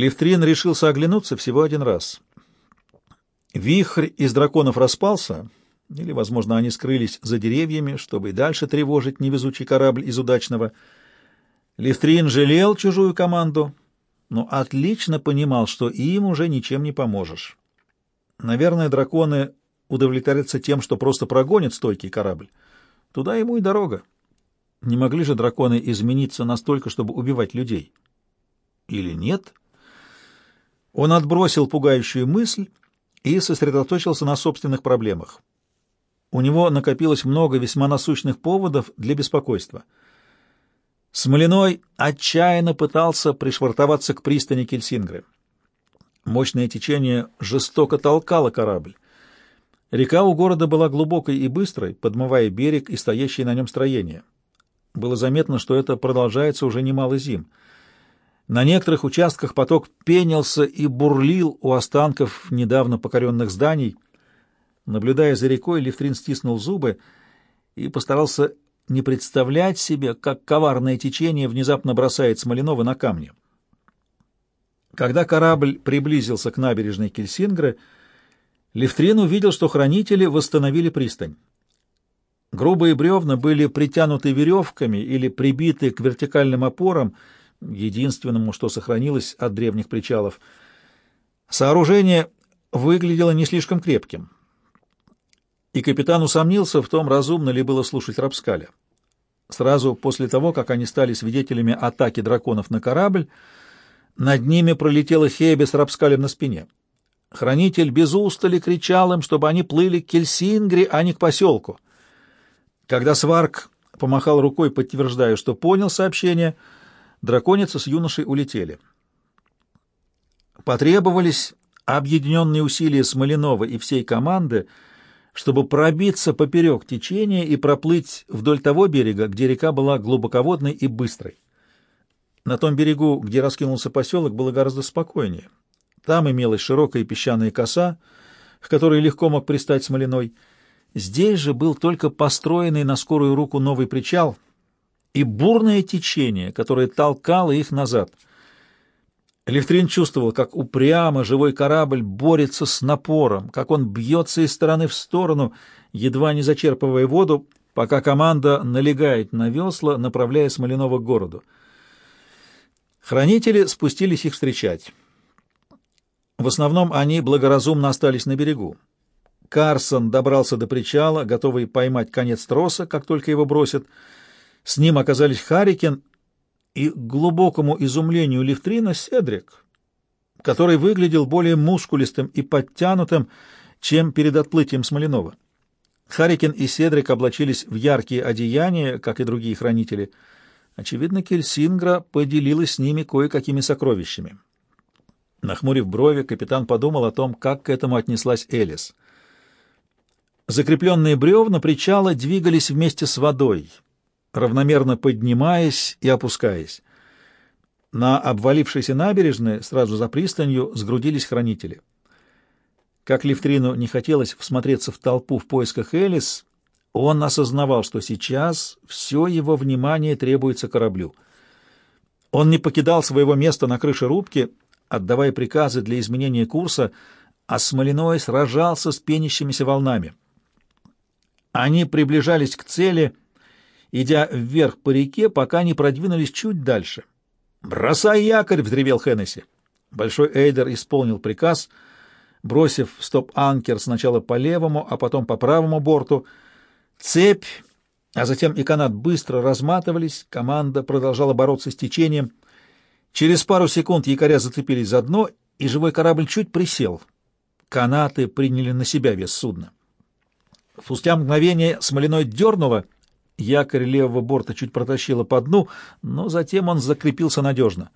Левтрин решился оглянуться всего один раз. Вихрь из драконов распался, или, возможно, они скрылись за деревьями, чтобы и дальше тревожить невезучий корабль из удачного. Левтрин жалел чужую команду, но отлично понимал, что им уже ничем не поможешь. Наверное, драконы удовлетворятся тем, что просто прогонят стойкий корабль. Туда ему и дорога. Не могли же драконы измениться настолько, чтобы убивать людей? Или нет? Он отбросил пугающую мысль и сосредоточился на собственных проблемах. У него накопилось много весьма насущных поводов для беспокойства. Смолиной отчаянно пытался пришвартоваться к пристани Кельсингры. Мощное течение жестоко толкало корабль. Река у города была глубокой и быстрой, подмывая берег и стоящие на нем строения. Было заметно, что это продолжается уже немало зим. На некоторых участках поток пенился и бурлил у останков недавно покоренных зданий. Наблюдая за рекой, Левтрин стиснул зубы и постарался не представлять себе, как коварное течение внезапно бросает Смоленова на камни. Когда корабль приблизился к набережной Кельсингры, Левтрин увидел, что хранители восстановили пристань. Грубые бревна были притянуты веревками или прибиты к вертикальным опорам, единственному, что сохранилось от древних причалов. Сооружение выглядело не слишком крепким, и капитан усомнился в том, разумно ли было слушать Рапскаля. Сразу после того, как они стали свидетелями атаки драконов на корабль, над ними пролетела Хея с Рапскалем на спине — Хранитель без устали кричал им, чтобы они плыли к Кельсингре, а не к поселку. Когда Сварк помахал рукой, подтверждая, что понял сообщение, драконица с юношей улетели. Потребовались объединенные усилия Смоленова и всей команды, чтобы пробиться поперек течения и проплыть вдоль того берега, где река была глубоководной и быстрой. На том берегу, где раскинулся поселок, было гораздо спокойнее. Там имелась широкая песчаная коса, к которой легко мог пристать Смолиной. Здесь же был только построенный на скорую руку новый причал и бурное течение, которое толкало их назад. Левтрин чувствовал, как упрямо живой корабль борется с напором, как он бьется из стороны в сторону, едва не зачерпывая воду, пока команда налегает на весла, направляя Смоленова к городу. Хранители спустились их встречать. В основном они благоразумно остались на берегу. Карсон добрался до причала, готовый поймать конец троса, как только его бросят. С ним оказались Харрикен и, к глубокому изумлению Левтрина, Седрик, который выглядел более мускулистым и подтянутым, чем перед отплытием Смоленова. Харрикен и Седрик облачились в яркие одеяния, как и другие хранители. Очевидно, Кельсингра поделилась с ними кое-какими сокровищами. Нахмурив брови, капитан подумал о том, как к этому отнеслась Элис. Закрепленные бревна причала двигались вместе с водой, равномерно поднимаясь и опускаясь. На обвалившейся набережной, сразу за пристанью, сгрудились хранители. Как Левтрину не хотелось всмотреться в толпу в поисках Элис, он осознавал, что сейчас все его внимание требуется кораблю. Он не покидал своего места на крыше рубки, отдавая приказы для изменения курса, а Смолиной сражался с пенящимися волнами. Они приближались к цели, идя вверх по реке, пока не продвинулись чуть дальше. «Бросай якорь!» — взревел Хеннесси. Большой Эйдер исполнил приказ, бросив стоп-анкер сначала по левому, а потом по правому борту. Цепь, а затем и канат быстро разматывались, команда продолжала бороться с течением — Через пару секунд якоря зацепились за дно, и живой корабль чуть присел. Канаты приняли на себя вес судна. Спустя мгновение смоляной дернуло, якорь левого борта чуть протащило по дну, но затем он закрепился надежно.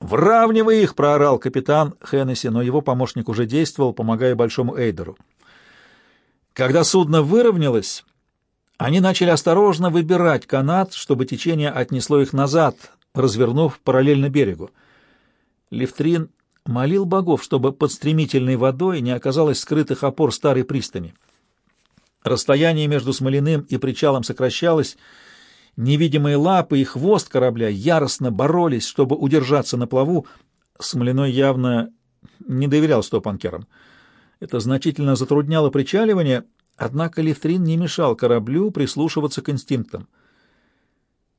«Вравнивай их!» — проорал капитан Хеннесси, но его помощник уже действовал, помогая Большому Эйдеру. Когда судно выровнялось, они начали осторожно выбирать канат, чтобы течение отнесло их назад, развернув параллельно берегу. Левтрин молил богов, чтобы под стремительной водой не оказалось скрытых опор старой пристани. Расстояние между Смоляным и причалом сокращалось, Невидимые лапы и хвост корабля яростно боролись, чтобы удержаться на плаву. Смоляной явно не доверял стопанкерам. Это значительно затрудняло причаливание, однако Лифтрин не мешал кораблю прислушиваться к инстинктам.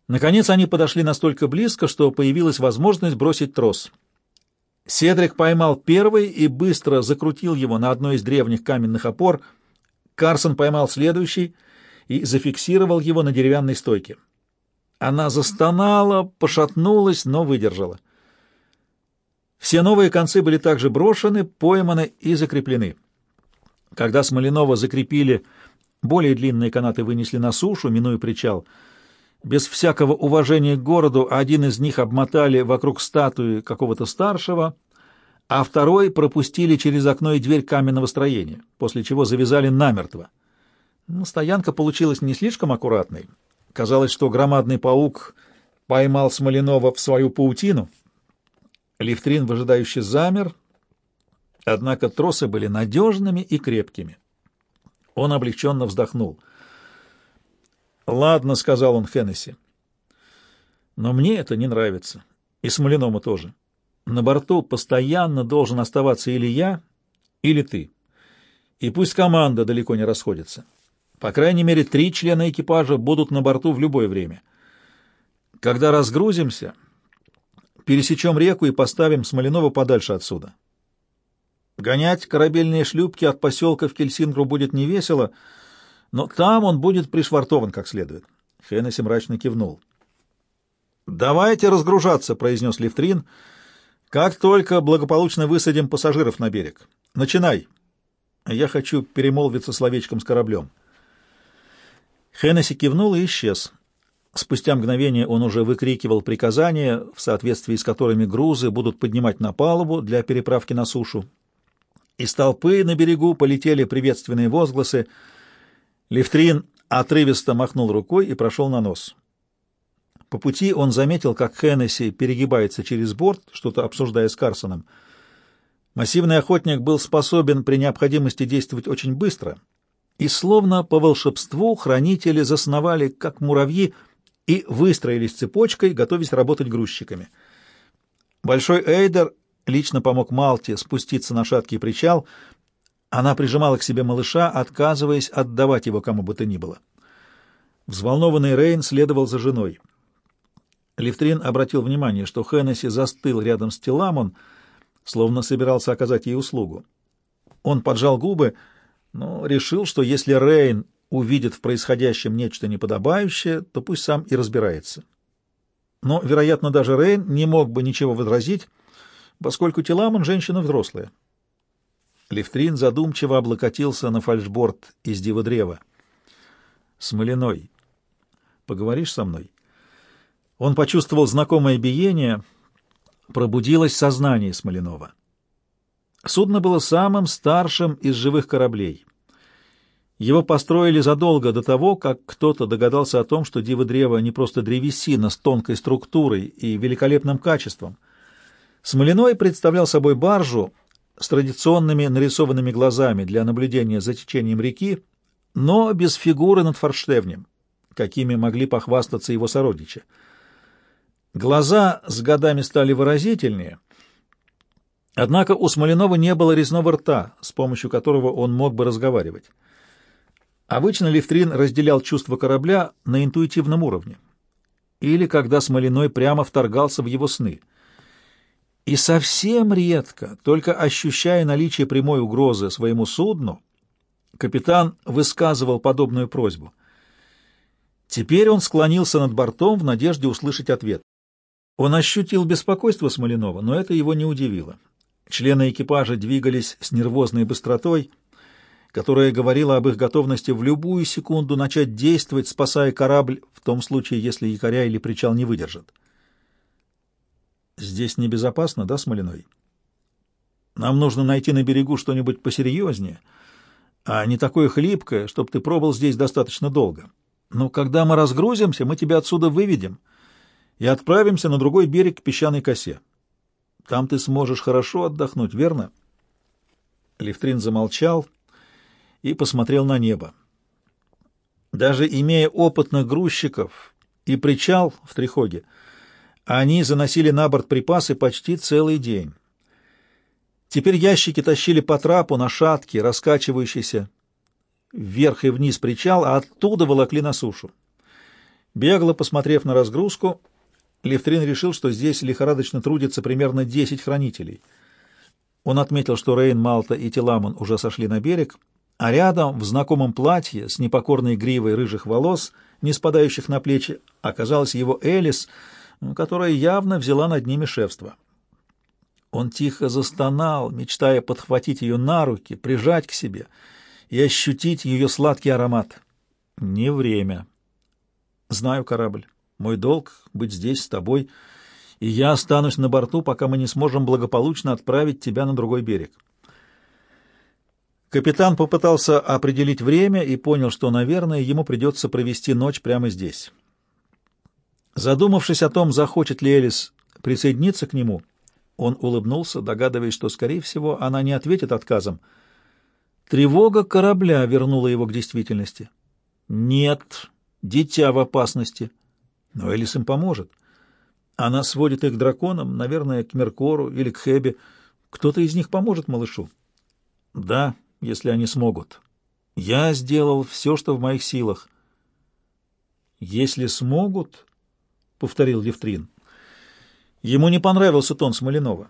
Наконец они подошли настолько близко, что появилась возможность бросить трос. Седрик поймал первый и быстро закрутил его на одной из древних каменных опор. Карсон поймал следующий и зафиксировал его на деревянной стойке. Она застонала, пошатнулась, но выдержала. Все новые концы были также брошены, пойманы и закреплены. Когда Смоленова закрепили, более длинные канаты вынесли на сушу, минуя причал. Без всякого уважения к городу один из них обмотали вокруг статуи какого-то старшего, а второй пропустили через окно и дверь каменного строения, после чего завязали намертво. Но стоянка получилась не слишком аккуратной. Казалось, что громадный паук поймал Смоленова в свою паутину — Лифтрин выжидающе замер, однако тросы были надежными и крепкими. Он облегченно вздохнул. «Ладно», — сказал он Хеннесси, — «но мне это не нравится, и Смоленому тоже. На борту постоянно должен оставаться или я, или ты. И пусть команда далеко не расходится. По крайней мере, три члена экипажа будут на борту в любое время. Когда разгрузимся, пересечем реку и поставим Смоленова подальше отсюда. Гонять корабельные шлюпки от поселка в Кельсингру будет невесело, но там он будет пришвартован как следует. Хеннесси мрачно кивнул. «Давайте разгружаться», — произнес Лифтрин. «Как только благополучно высадим пассажиров на берег. Начинай. Я хочу перемолвиться словечком с кораблем». Хеннесси кивнул и исчез. Спустя мгновение он уже выкрикивал приказания, в соответствии с которыми грузы будут поднимать на палубу для переправки на сушу. Из толпы на берегу полетели приветственные возгласы. Левтрин отрывисто махнул рукой и прошел на нос. По пути он заметил, как Хеннесси перегибается через борт, что-то обсуждая с Карсоном. Массивный охотник был способен при необходимости действовать очень быстро, и словно по волшебству хранители засновали, как муравьи, и выстроились цепочкой, готовясь работать грузчиками. Большой Эйдер лично помог Малте спуститься на шаткий причал. Она прижимала к себе малыша, отказываясь отдавать его кому бы то ни было. Взволнованный Рейн следовал за женой. Лифтрин обратил внимание, что Хеннесси застыл рядом с Теламон, словно собирался оказать ей услугу. Он поджал губы, но решил, что если Рейн увидит в происходящем нечто неподобающее, то пусть сам и разбирается. Но, вероятно, даже Рейн не мог бы ничего возразить, поскольку Теламон — женщина взрослая. Левтрин задумчиво облокотился на фальшборд из дива древа. «Смоляной, поговоришь со мной?» Он почувствовал знакомое биение, пробудилось сознание Смоленова. Судно было самым старшим из живых кораблей. Его построили задолго до того, как кто-то догадался о том, что диво-древо не просто древесина с тонкой структурой и великолепным качеством. Смоляной представлял собой баржу с традиционными нарисованными глазами для наблюдения за течением реки, но без фигуры над форштевнем, какими могли похвастаться его сородичи. Глаза с годами стали выразительнее, однако у Смоленова не было резного рта, с помощью которого он мог бы разговаривать. Обычно Левтрин разделял чувства корабля на интуитивном уровне, или когда Смолиной прямо вторгался в его сны. И совсем редко, только ощущая наличие прямой угрозы своему судну, капитан высказывал подобную просьбу. Теперь он склонился над бортом в надежде услышать ответ. Он ощутил беспокойство Смоленова, но это его не удивило. Члены экипажа двигались с нервозной быстротой — которая говорила об их готовности в любую секунду начать действовать, спасая корабль в том случае, если якоря или причал не выдержат. «Здесь небезопасно, да, Смолиной? Нам нужно найти на берегу что-нибудь посерьезнее, а не такое хлипкое, чтобы ты пробыл здесь достаточно долго. Но когда мы разгрузимся, мы тебя отсюда выведем и отправимся на другой берег к песчаной косе. Там ты сможешь хорошо отдохнуть, верно?» Левтрин замолчал — и посмотрел на небо. Даже имея опытных грузчиков, и причал в Трихоге они заносили на борт припасы почти целый день. Теперь ящики тащили по трапу на шаткий, раскачивающийся вверх и вниз причал, а оттуда волокли на сушу. Бегло посмотрев на разгрузку, Левтрин решил, что здесь лихорадочно трудится примерно 10 хранителей. Он отметил, что Рейн, Малта и Теламон уже сошли на берег, а рядом, в знакомом платье, с непокорной гривой рыжих волос, не спадающих на плечи, оказалась его Элис, которая явно взяла над ними шефство. Он тихо застонал, мечтая подхватить ее на руки, прижать к себе и ощутить ее сладкий аромат. Не время. Знаю, корабль. Мой долг — быть здесь с тобой, и я останусь на борту, пока мы не сможем благополучно отправить тебя на другой берег. Капитан попытался определить время и понял, что, наверное, ему придется провести ночь прямо здесь. Задумавшись о том, захочет ли Элис присоединиться к нему, он улыбнулся, догадываясь, что, скорее всего, она не ответит отказом. Тревога корабля вернула его к действительности. Нет, дитя в опасности. Но Элис им поможет. Она сводит их к драконам, наверное, к Меркору или к Хебе. Кто-то из них поможет малышу. Да, если они смогут. Я сделал все, что в моих силах. Если смогут, — повторил Левтрин. Ему не понравился тон Смоленова.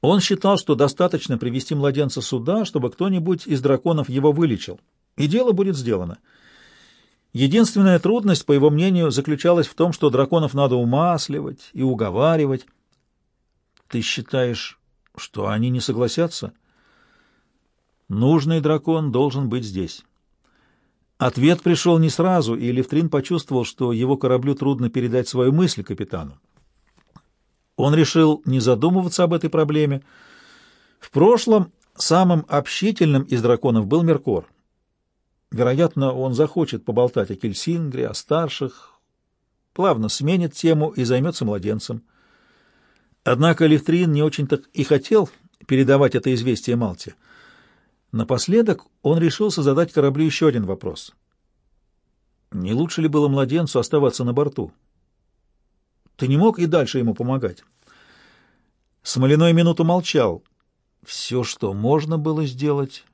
Он считал, что достаточно привести младенца сюда, чтобы кто-нибудь из драконов его вылечил, и дело будет сделано. Единственная трудность, по его мнению, заключалась в том, что драконов надо умасливать и уговаривать. Ты считаешь, что они не согласятся? Нужный дракон должен быть здесь. Ответ пришел не сразу, и Левтрин почувствовал, что его кораблю трудно передать свою мысль капитану. Он решил не задумываться об этой проблеме. В прошлом самым общительным из драконов был Меркор. Вероятно, он захочет поболтать о Кельсингре, о старших, плавно сменит тему и займется младенцем. Однако Левтрин не очень-то и хотел передавать это известие Малте. Напоследок он решился задать кораблю еще один вопрос. Не лучше ли было младенцу оставаться на борту? Ты не мог и дальше ему помогать? Смоляной минуту молчал. Все, что можно было сделать,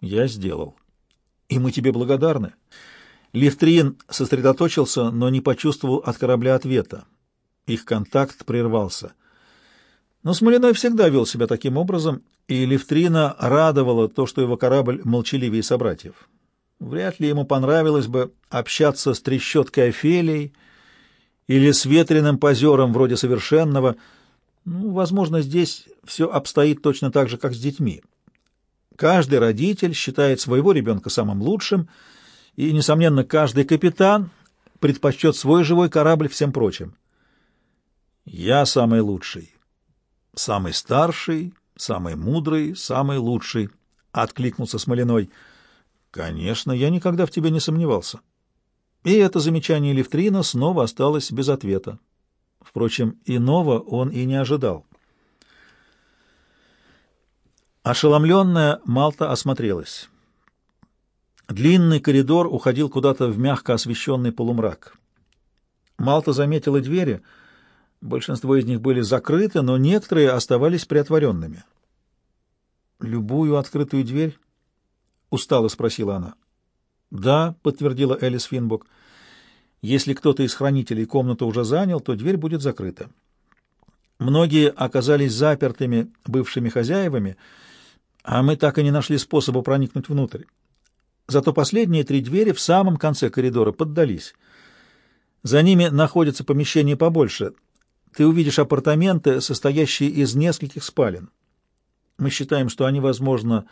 я сделал. И мы тебе благодарны. Лифтрин сосредоточился, но не почувствовал от корабля ответа. Их контакт прервался. Но Смоляной всегда вел себя таким образом, и Левтрина радовало то, что его корабль молчаливее собратьев. Вряд ли ему понравилось бы общаться с трещоткой Офелией или с ветреным позером вроде совершенного. Ну, возможно, здесь все обстоит точно так же, как с детьми. Каждый родитель считает своего ребенка самым лучшим, и, несомненно, каждый капитан предпочтет свой живой корабль всем прочим. «Я самый лучший», «Самый старший, самый мудрый, самый лучший», — откликнулся Смолиной. «Конечно, я никогда в тебе не сомневался». И это замечание Левтрина снова осталось без ответа. Впрочем, иного он и не ожидал. Ошеломленная, Малта осмотрелась. Длинный коридор уходил куда-то в мягко освещенный полумрак. Малта заметила двери — Большинство из них были закрыты, но некоторые оставались приотворенными. «Любую открытую дверь?» — устало спросила она. «Да», — подтвердила Элис Финбок. «Если кто-то из хранителей комнату уже занял, то дверь будет закрыта». Многие оказались запертыми бывшими хозяевами, а мы так и не нашли способа проникнуть внутрь. Зато последние три двери в самом конце коридора поддались. За ними находится помещение побольше — ты увидишь апартаменты, состоящие из нескольких спален. Мы считаем, что они, возможно,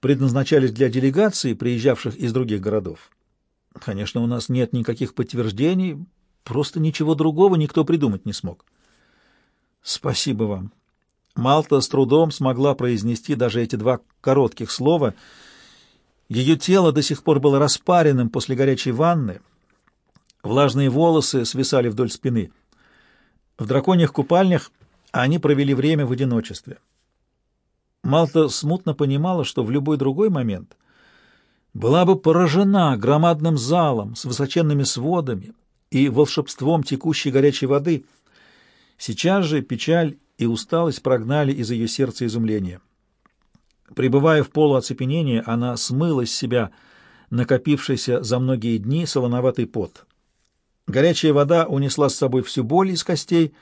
предназначались для делегаций, приезжавших из других городов. Конечно, у нас нет никаких подтверждений, просто ничего другого никто придумать не смог. Спасибо вам. Малта с трудом смогла произнести даже эти два коротких слова. Ее тело до сих пор было распаренным после горячей ванны, влажные волосы свисали вдоль спины — в драконьих купальнях они провели время в одиночестве. Малта смутно понимала, что в любой другой момент была бы поражена громадным залом с высоченными сводами, и волшебством текущей горячей воды. Сейчас же печаль и усталость прогнали из ее сердца изумление. Пребывая в полуоцепенении, она смыла с себя накопившийся за многие дни солоноватый пот. Горячая вода унесла с собой всю боль из костей,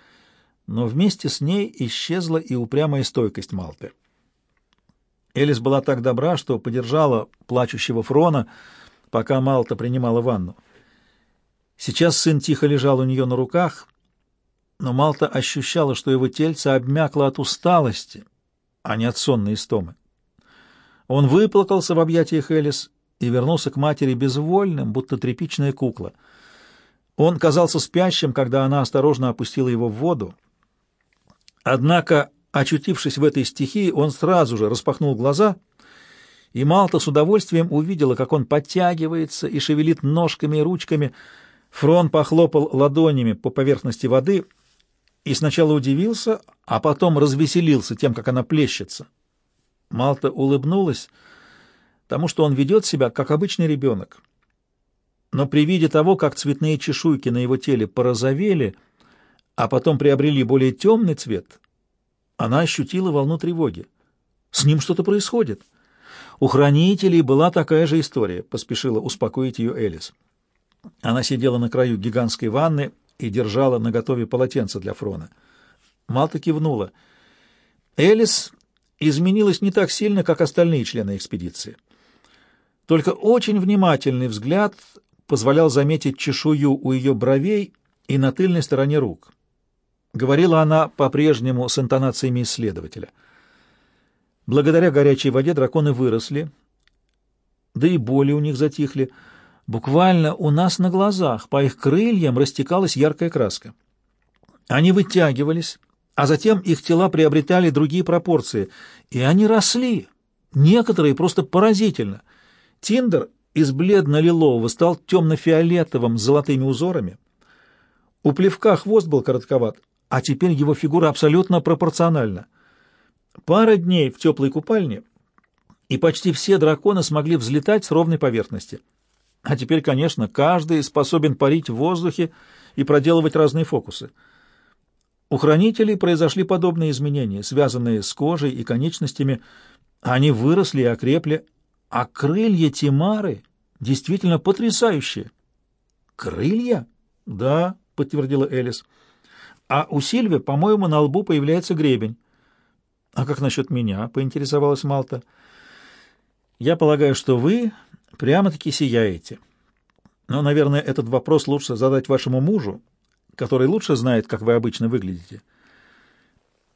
но вместе с ней исчезла и упрямая стойкость Малты. Элис была так добра, что подержала плачущего Фрона, пока Малта принимала ванну. Сейчас сын тихо лежал у нее на руках, но Малта ощущала, что его тельце обмякло от усталости, а не от сонной истомы. Он выплакался в объятиях Элис и вернулся к матери безвольным, будто тряпичная кукла. Он казался спящим, когда она осторожно опустила его в воду. Однако, очутившись в этой стихии, он сразу же распахнул глаза, и Малта с удовольствием увидела, как он подтягивается и шевелит ножками и ручками. Фрон похлопал ладонями по поверхности воды и сначала удивился, а потом развеселился тем, как она плещется. Малта улыбнулась тому, что он ведет себя, как обычный ребенок. Но при виде того, как цветные чешуйки на его теле порозовели, а потом приобрели более темный цвет, она ощутила волну тревоги. С ним что-то происходит. У хранителей была такая же история, поспешила успокоить ее Элис. Она сидела на краю гигантской ванны и держала наготове полотенце для Фрона. Малта кивнула. Элис изменилась не так сильно, как остальные члены экспедиции. Только очень внимательный взгляд позволял заметить чешую у ее бровей и на тыльной стороне рук. Говорила она по-прежнему с интонациями исследователя. Благодаря горячей воде драконы выросли, да и боли у них затихли. Буквально у нас на глазах по их крыльям растекалась яркая краска. Они вытягивались, а затем их тела приобретали другие пропорции, и они росли, некоторые просто поразительно. Тиндер из бледно-лилового стал темно-фиолетовым с золотыми узорами. У плевка хвост был коротковат, а теперь его фигура абсолютно пропорциональна. Пара дней в теплой купальне, и почти все драконы смогли взлетать с ровной поверхности. А теперь, конечно, каждый способен парить в воздухе и проделывать разные фокусы. У хранителей произошли подобные изменения, связанные с кожей и конечностями. Они выросли и окрепли, а крылья Тимары действительно потрясающие. «Крылья?» «Да», — подтвердила Элис. «А у Сильвы, по-моему, на лбу появляется гребень». «А как насчет меня?» — поинтересовалась Малта. «Я полагаю, что вы прямо-таки сияете. Но, наверное, этот вопрос лучше задать вашему мужу, который лучше знает, как вы обычно выглядите.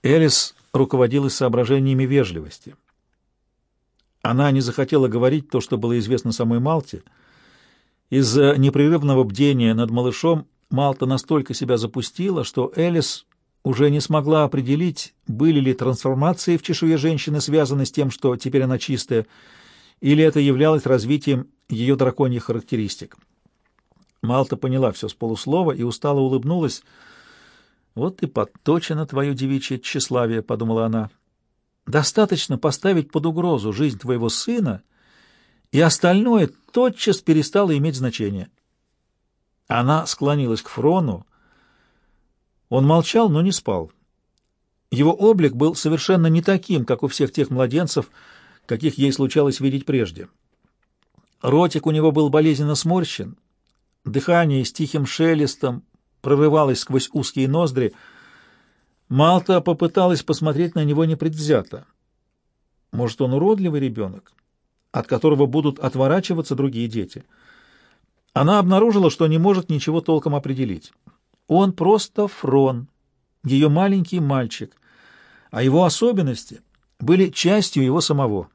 Элис руководилась соображениями вежливости. Она не захотела говорить то, что было известно самой Малте. Из-за непрерывного бдения над малышом Малта настолько себя запустила, что Элис уже не смогла определить, были ли трансформации в чешуе женщины связаны с тем, что теперь она чистая, или это являлось развитием ее драконьих характеристик. Малта поняла все с полуслова и устало улыбнулась. «Вот и подточено твое девичье тщеславие», — подумала она. «Достаточно поставить под угрозу жизнь твоего сына, и остальное тотчас перестало иметь значение». Она склонилась к Фрону. Он молчал, но не спал. Его облик был совершенно не таким, как у всех тех младенцев, каких ей случалось видеть прежде. Ротик у него был болезненно сморщен, Дыхание с тихим шелестом прорывалось сквозь узкие ноздри. Малта попыталась посмотреть на него непредвзято. Может, он уродливый ребенок, от которого будут отворачиваться другие дети. Она обнаружила, что не может ничего толком определить. Он просто Фрон, ее маленький мальчик, а его особенности были частью его самого.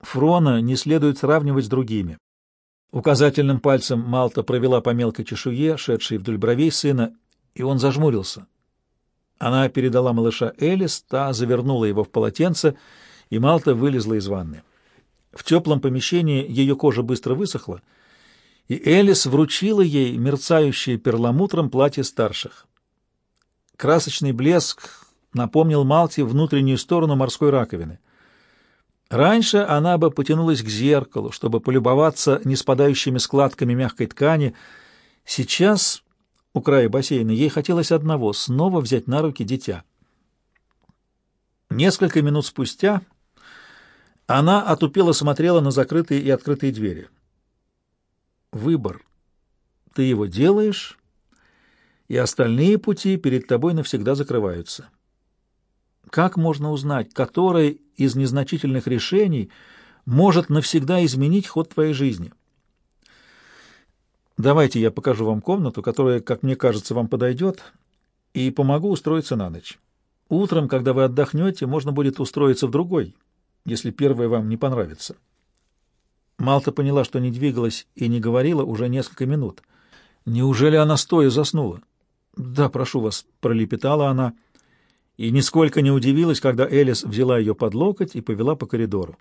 Фрона не следует сравнивать с другими. Указательным пальцем Малта провела по мелкой чешуе, шедшей вдоль бровей сына, и он зажмурился. Она передала малыша Элис, та завернула его в полотенце, и Малта вылезла из ванны. В теплом помещении ее кожа быстро высохла, и Элис вручила ей мерцающее перламутром платье старших. Красочный блеск напомнил Малте внутреннюю сторону морской раковины — Раньше она бы потянулась к зеркалу, чтобы полюбоваться неспадающими складками мягкой ткани. Сейчас у края бассейна, ей хотелось одного — снова взять на руки дитя. Несколько минут спустя она отупело смотрела на закрытые и открытые двери. Выбор. Ты его делаешь, и остальные пути перед тобой навсегда закрываются. Как можно узнать, которое из незначительных решений может навсегда изменить ход твоей жизни? Давайте я покажу вам комнату, которая, как мне кажется, вам подойдет, и помогу устроиться на ночь. Утром, когда вы отдохнете, можно будет устроиться в другой, если первая вам не понравится. Малта поняла, что не двигалась и не говорила уже несколько минут. Неужели она стоя заснула? «Да, прошу вас», — пролепетала она, и нисколько не удивилась, когда Элис взяла ее под локоть и повела по коридору.